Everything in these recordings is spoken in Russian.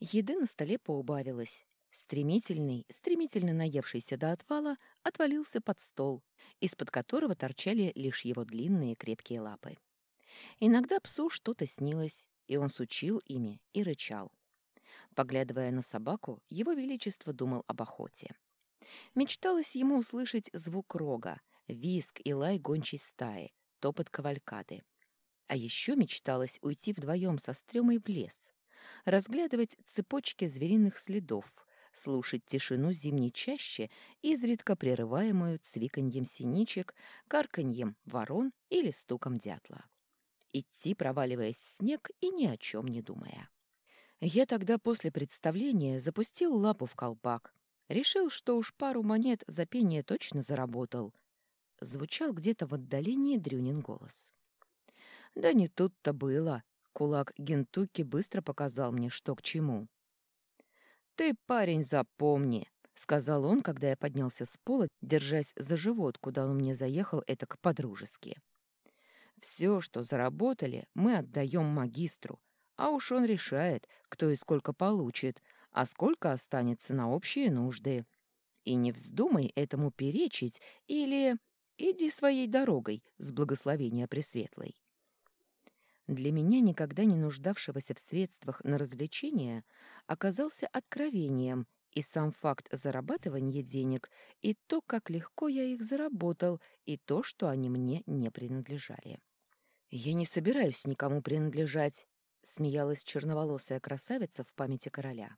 Еды на столе поубавилось. Стремительный, стремительно наевшийся до отвала, отвалился под стол, из-под которого торчали лишь его длинные крепкие лапы. Иногда псу что-то снилось, и он сучил ими и рычал. Поглядывая на собаку, его величество думал об охоте. Мечталось ему услышать звук рога, виск и лай гончей стаи, топот кавалькады. А еще мечталось уйти вдвоем со стремой в лес, разглядывать цепочки звериных следов, слушать тишину зимней чаще, изредка прерываемую цвиканьем синичек, карканьем ворон или стуком дятла. Идти, проваливаясь в снег и ни о чем не думая. Я тогда после представления запустил лапу в колпак. Решил, что уж пару монет за пение точно заработал. Звучал где-то в отдалении Дрюнин голос. Да не тут-то было. Кулак Гентуки быстро показал мне, что к чему. «Ты, парень, запомни», — сказал он, когда я поднялся с пола, держась за живот, куда он мне заехал этак по-дружески. «Все, что заработали, мы отдаем магистру, а уж он решает, кто и сколько получит, а сколько останется на общие нужды. И не вздумай этому перечить или иди своей дорогой с благословения Пресветлой. Для меня, никогда не нуждавшегося в средствах на развлечения, оказался откровением и сам факт зарабатывания денег, и то, как легко я их заработал, и то, что они мне не принадлежали. «Я не собираюсь никому принадлежать», — смеялась черноволосая красавица в памяти короля.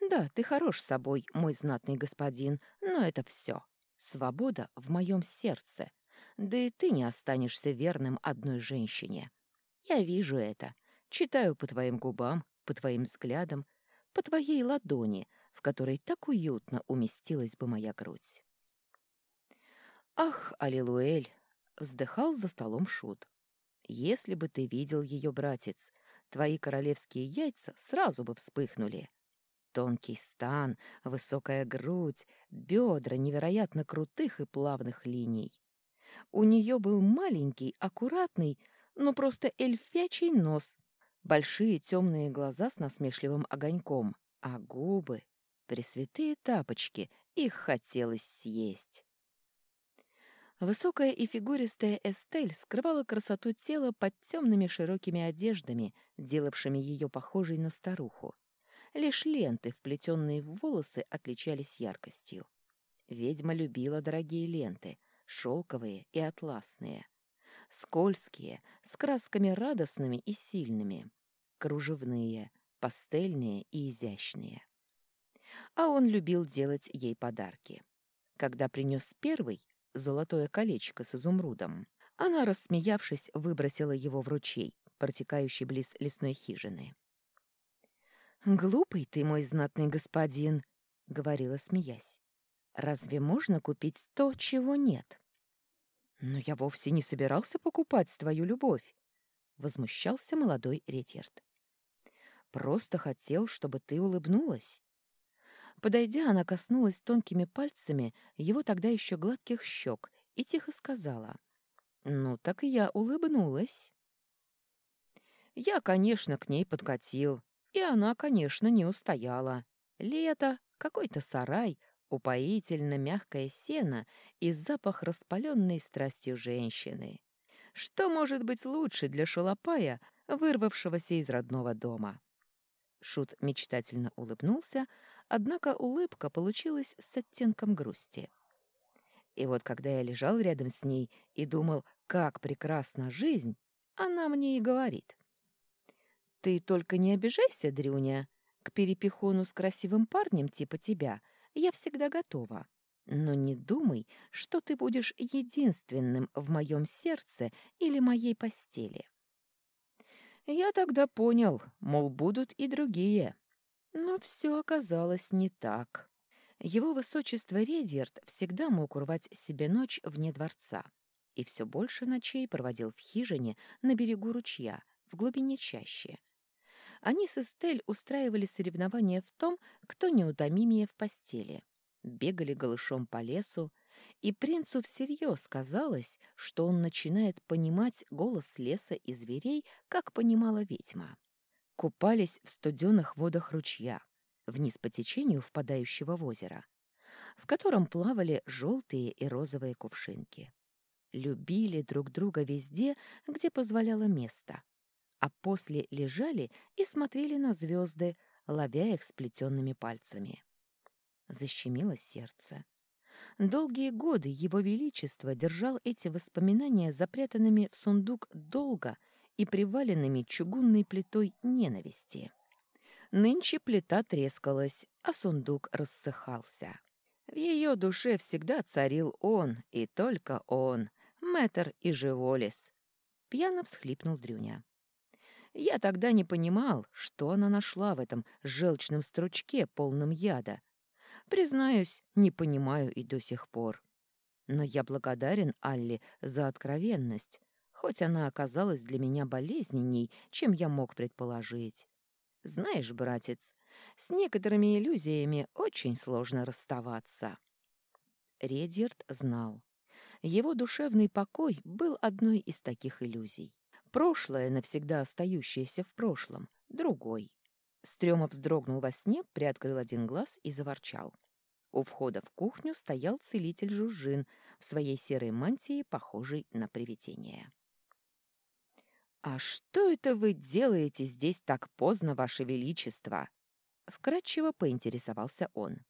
«Да, ты хорош собой, мой знатный господин, но это все. Свобода в моем сердце. Да и ты не останешься верным одной женщине. Я вижу это, читаю по твоим губам, по твоим взглядам, по твоей ладони, в которой так уютно уместилась бы моя грудь». «Ах, Аллилуэль!» — вздыхал за столом Шут. Если бы ты видел ее, братец, твои королевские яйца сразу бы вспыхнули. Тонкий стан, высокая грудь, бедра невероятно крутых и плавных линий. У нее был маленький, аккуратный, но просто эльфячий нос, большие темные глаза с насмешливым огоньком, а губы — пресвятые тапочки, их хотелось съесть. Высокая и фигуристая Эстель скрывала красоту тела под темными широкими одеждами, делавшими ее похожей на старуху. Лишь ленты, вплетенные в волосы, отличались яркостью. Ведьма любила дорогие ленты, шелковые и атласные. Скользкие, с красками радостными и сильными. Кружевные, пастельные и изящные. А он любил делать ей подарки. Когда принес первый, золотое колечко с изумрудом. Она, рассмеявшись, выбросила его в ручей, протекающий близ лесной хижины. «Глупый ты, мой знатный господин», — говорила, смеясь. «Разве можно купить то, чего нет?» «Но я вовсе не собирался покупать твою любовь», — возмущался молодой Ретьерд. «Просто хотел, чтобы ты улыбнулась. Подойдя, она коснулась тонкими пальцами его тогда еще гладких щек и тихо сказала. «Ну, так и я улыбнулась». Я, конечно, к ней подкатил, и она, конечно, не устояла. Лето, какой-то сарай, упоительно мягкое сено и запах распаленной страстью женщины. Что может быть лучше для шалопая, вырвавшегося из родного дома? Шут мечтательно улыбнулся, Однако улыбка получилась с оттенком грусти. И вот когда я лежал рядом с ней и думал, как прекрасна жизнь, она мне и говорит. «Ты только не обижайся, Дрюня. К перепихону с красивым парнем типа тебя я всегда готова. Но не думай, что ты будешь единственным в моем сердце или моей постели». Я тогда понял, мол, будут и другие. Но все оказалось не так. Его высочество Редьярд всегда мог урвать себе ночь вне дворца и все больше ночей проводил в хижине на берегу ручья, в глубине чаще. Они с Эстель устраивали соревнования в том, кто неутомимее в постели. Бегали голышом по лесу, и принцу всерьез казалось, что он начинает понимать голос леса и зверей, как понимала ведьма. купались в студенных водах ручья, вниз по течению впадающего в озеро, в котором плавали желтые и розовые кувшинки. Любили друг друга везде, где позволяло место, а после лежали и смотрели на звезды, ловя их сплетенными пальцами. Защемило сердце. Долгие годы Его Величество держал эти воспоминания запрятанными в сундук долго и приваленными чугунной плитой ненависти. Нынче плита трескалась, а сундук рассыхался. В ее душе всегда царил он, и только он, мэтр и живолис. Пьяно всхлипнул Дрюня. Я тогда не понимал, что она нашла в этом желчном стручке, полном яда. Признаюсь, не понимаю и до сих пор. Но я благодарен Алле за откровенность, хоть она оказалась для меня болезненней, чем я мог предположить. Знаешь, братец, с некоторыми иллюзиями очень сложно расставаться. Редьерд знал. Его душевный покой был одной из таких иллюзий. Прошлое, навсегда остающееся в прошлом, другой. Стрёмов вздрогнул во сне, приоткрыл один глаз и заворчал. У входа в кухню стоял целитель Жужжин в своей серой мантии, похожей на привидение. «А что это вы делаете здесь так поздно, Ваше Величество?» Вкратчиво поинтересовался он.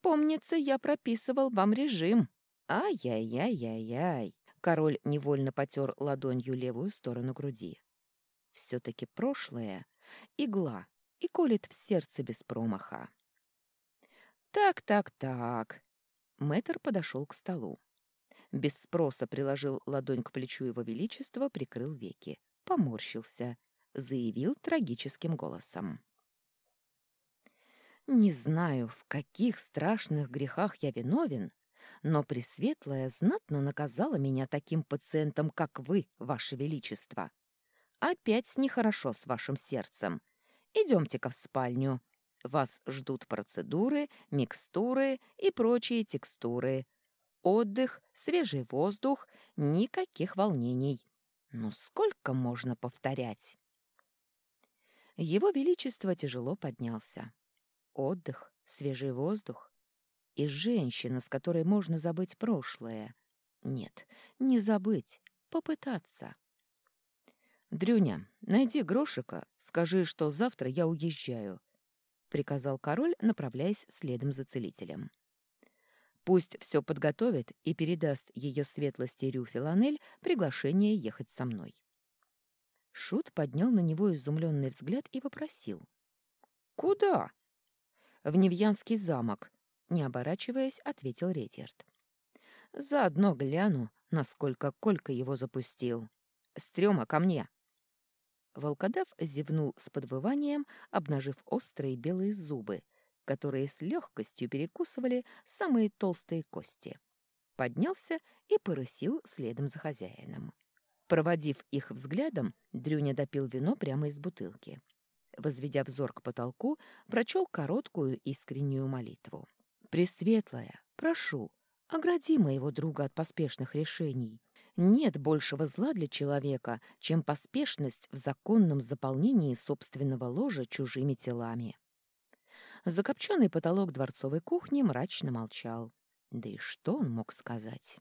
«Помнится, я прописывал вам режим. Ай-яй-яй-яй-яй!» Король невольно потер ладонью левую сторону груди. «Все-таки прошлое — игла и колет в сердце без промаха». «Так, так, так». Мэтр подошел к столу. Без спроса приложил ладонь к плечу его величества, прикрыл веки. Поморщился. Заявил трагическим голосом. «Не знаю, в каких страшных грехах я виновен, но Пресветлая знатно наказала меня таким пациентом, как вы, ваше величество. Опять нехорошо с вашим сердцем. Идемте-ка в спальню. Вас ждут процедуры, микстуры и прочие текстуры отдых, свежий воздух, никаких волнений. Ну сколько можно повторять? Его Величество тяжело поднялся. Отдых, свежий воздух и женщина, с которой можно забыть прошлое. Нет, не забыть, попытаться. «Дрюня, найди Грошика, скажи, что завтра я уезжаю», — приказал король, направляясь следом за целителем. Пусть все подготовит и передаст ее светлости Рю Филанель приглашение ехать со мной. Шут поднял на него изумленный взгляд и вопросил. «Куда?» «В Невьянский замок», — не оборачиваясь, ответил Ретьерд. «Заодно гляну, насколько Колька его запустил. Стрёма ко мне!» Волкодав зевнул с подвыванием, обнажив острые белые зубы, которые с легкостью перекусывали самые толстые кости. Поднялся и порысил следом за хозяином. Проводив их взглядом, Дрюня допил вино прямо из бутылки. Возведя взор к потолку, прочел короткую искреннюю молитву. «Пресветлая, прошу, огради моего друга от поспешных решений. Нет большего зла для человека, чем поспешность в законном заполнении собственного ложа чужими телами». Закопченный потолок дворцовой кухни мрачно молчал. Да и что он мог сказать?